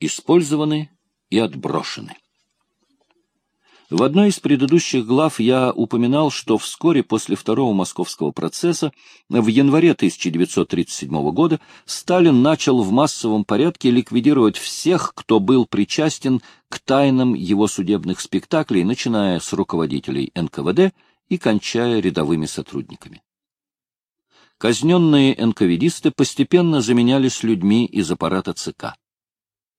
использованы и отброшены. В одной из предыдущих глав я упоминал, что вскоре после второго московского процесса, в январе 1937 года, Сталин начал в массовом порядке ликвидировать всех, кто был причастен к тайнам его судебных спектаклей, начиная с руководителей НКВД и кончая рядовыми сотрудниками. Казненные НКВДисты постепенно заменялись людьми из аппарата ЦК.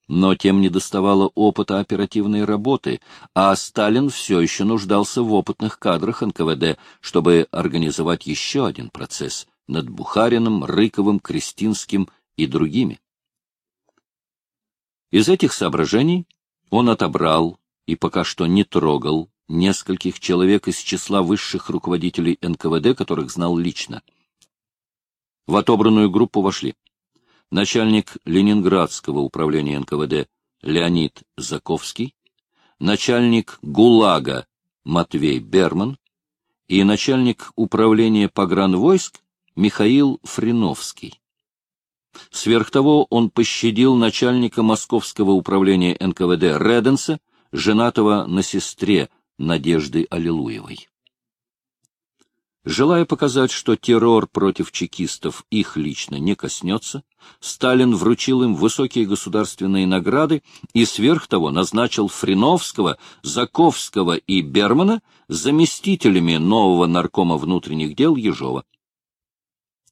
Но тем не доставало опыта оперативной работы, а Сталин все еще нуждался в опытных кадрах НКВД, чтобы организовать еще один процесс над Бухариным, Рыковым, Кристинским и другими. Из этих соображений он отобрал и пока что не трогал нескольких человек из числа высших руководителей НКВД, которых знал лично. В отобранную группу вошли начальник Ленинградского управления НКВД Леонид Заковский, начальник ГУЛАГа Матвей Берман и начальник управления погранвойск Михаил Фриновский. Сверх того он пощадил начальника Московского управления НКВД Реденса, женатого на сестре Надежды Аллилуевой. Желая показать, что террор против чекистов их лично не коснется, Сталин вручил им высокие государственные награды и сверх того назначил Фриновского, Заковского и Бермана заместителями нового наркома внутренних дел Ежова.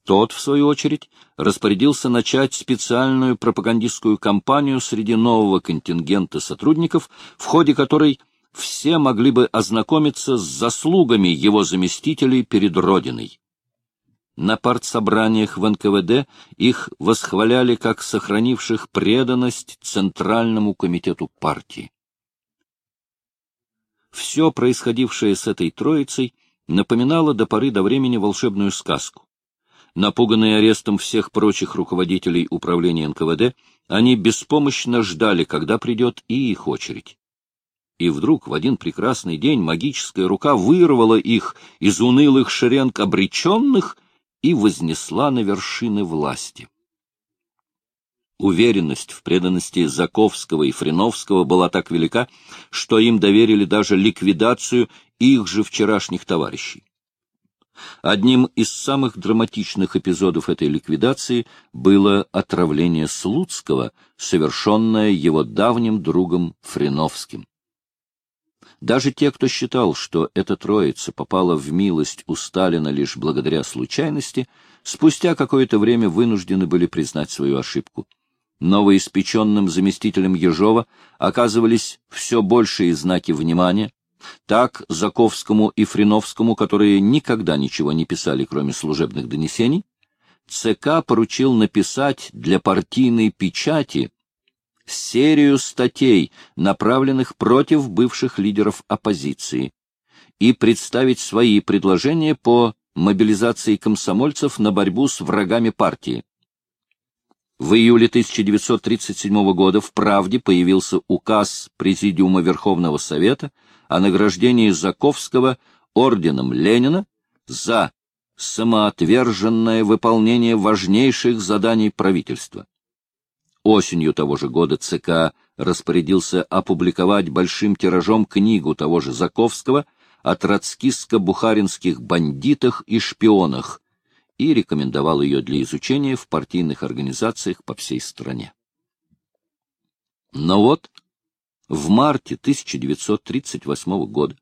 Тот, в свою очередь, распорядился начать специальную пропагандистскую кампанию среди нового контингента сотрудников, в ходе которой все могли бы ознакомиться с заслугами его заместителей перед Родиной. На партсобраниях в НКВД их восхваляли как сохранивших преданность Центральному комитету партии. Все происходившее с этой троицей напоминало до поры до времени волшебную сказку. Напуганные арестом всех прочих руководителей управления НКВД, они беспомощно ждали, когда придет и их очередь и вдруг в один прекрасный день магическая рука вырвала их из унылых шеренг обреченных и вознесла на вершины власти. Уверенность в преданности Заковского и Фриновского была так велика, что им доверили даже ликвидацию их же вчерашних товарищей. Одним из самых драматичных эпизодов этой ликвидации было отравление Слуцкого, совершенное его давним другом Фриновским. Даже те, кто считал, что эта троица попала в милость у Сталина лишь благодаря случайности, спустя какое-то время вынуждены были признать свою ошибку. Новоиспеченным заместителем Ежова оказывались все большие знаки внимания. Так Заковскому и Фриновскому, которые никогда ничего не писали, кроме служебных донесений, ЦК поручил написать для партийной печати серию статей, направленных против бывших лидеров оппозиции, и представить свои предложения по мобилизации комсомольцев на борьбу с врагами партии. В июле 1937 года в «Правде» появился указ Президиума Верховного Совета о награждении Заковского орденом Ленина за самоотверженное выполнение важнейших заданий правительства. Осенью того же года ЦК распорядился опубликовать большим тиражом книгу того же Заковского о троцкистско-бухаринских бандитах и шпионах и рекомендовал ее для изучения в партийных организациях по всей стране. Но вот в марте 1938 года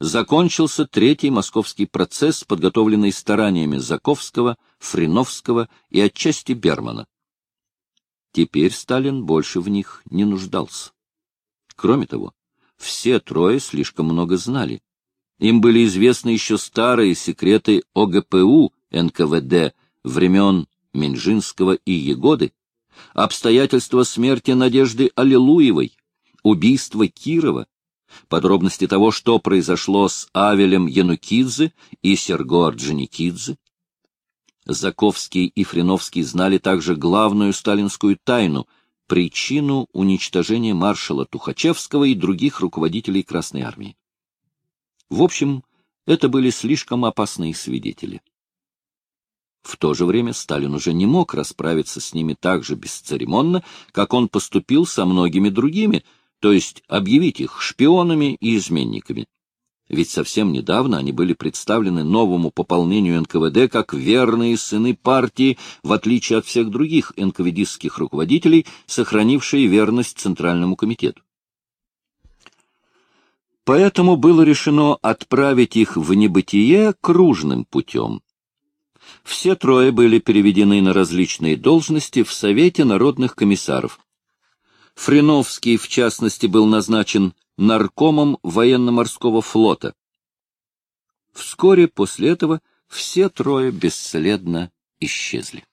закончился третий московский процесс, подготовленный стараниями Заковского, Фриновского и отчасти Бермана. Теперь Сталин больше в них не нуждался. Кроме того, все трое слишком много знали. Им были известны еще старые секреты ОГПУ НКВД времен Минжинского и Егоды, обстоятельства смерти Надежды Аллилуевой, убийство Кирова, подробности того, что произошло с Авелем Янукидзе и Серго Орджоникидзе, Заковский и Фриновский знали также главную сталинскую тайну — причину уничтожения маршала Тухачевского и других руководителей Красной Армии. В общем, это были слишком опасные свидетели. В то же время Сталин уже не мог расправиться с ними так же бесцеремонно, как он поступил со многими другими, то есть объявить их шпионами и изменниками. Ведь совсем недавно они были представлены новому пополнению НКВД как верные сыны партии, в отличие от всех других НКВДистских руководителей, сохранившие верность Центральному комитету. Поэтому было решено отправить их в небытие кружным путем. Все трое были переведены на различные должности в Совете народных комиссаров. Фриновский, в частности, был назначен наркомом военно-морского флота. Вскоре после этого все трое бесследно исчезли.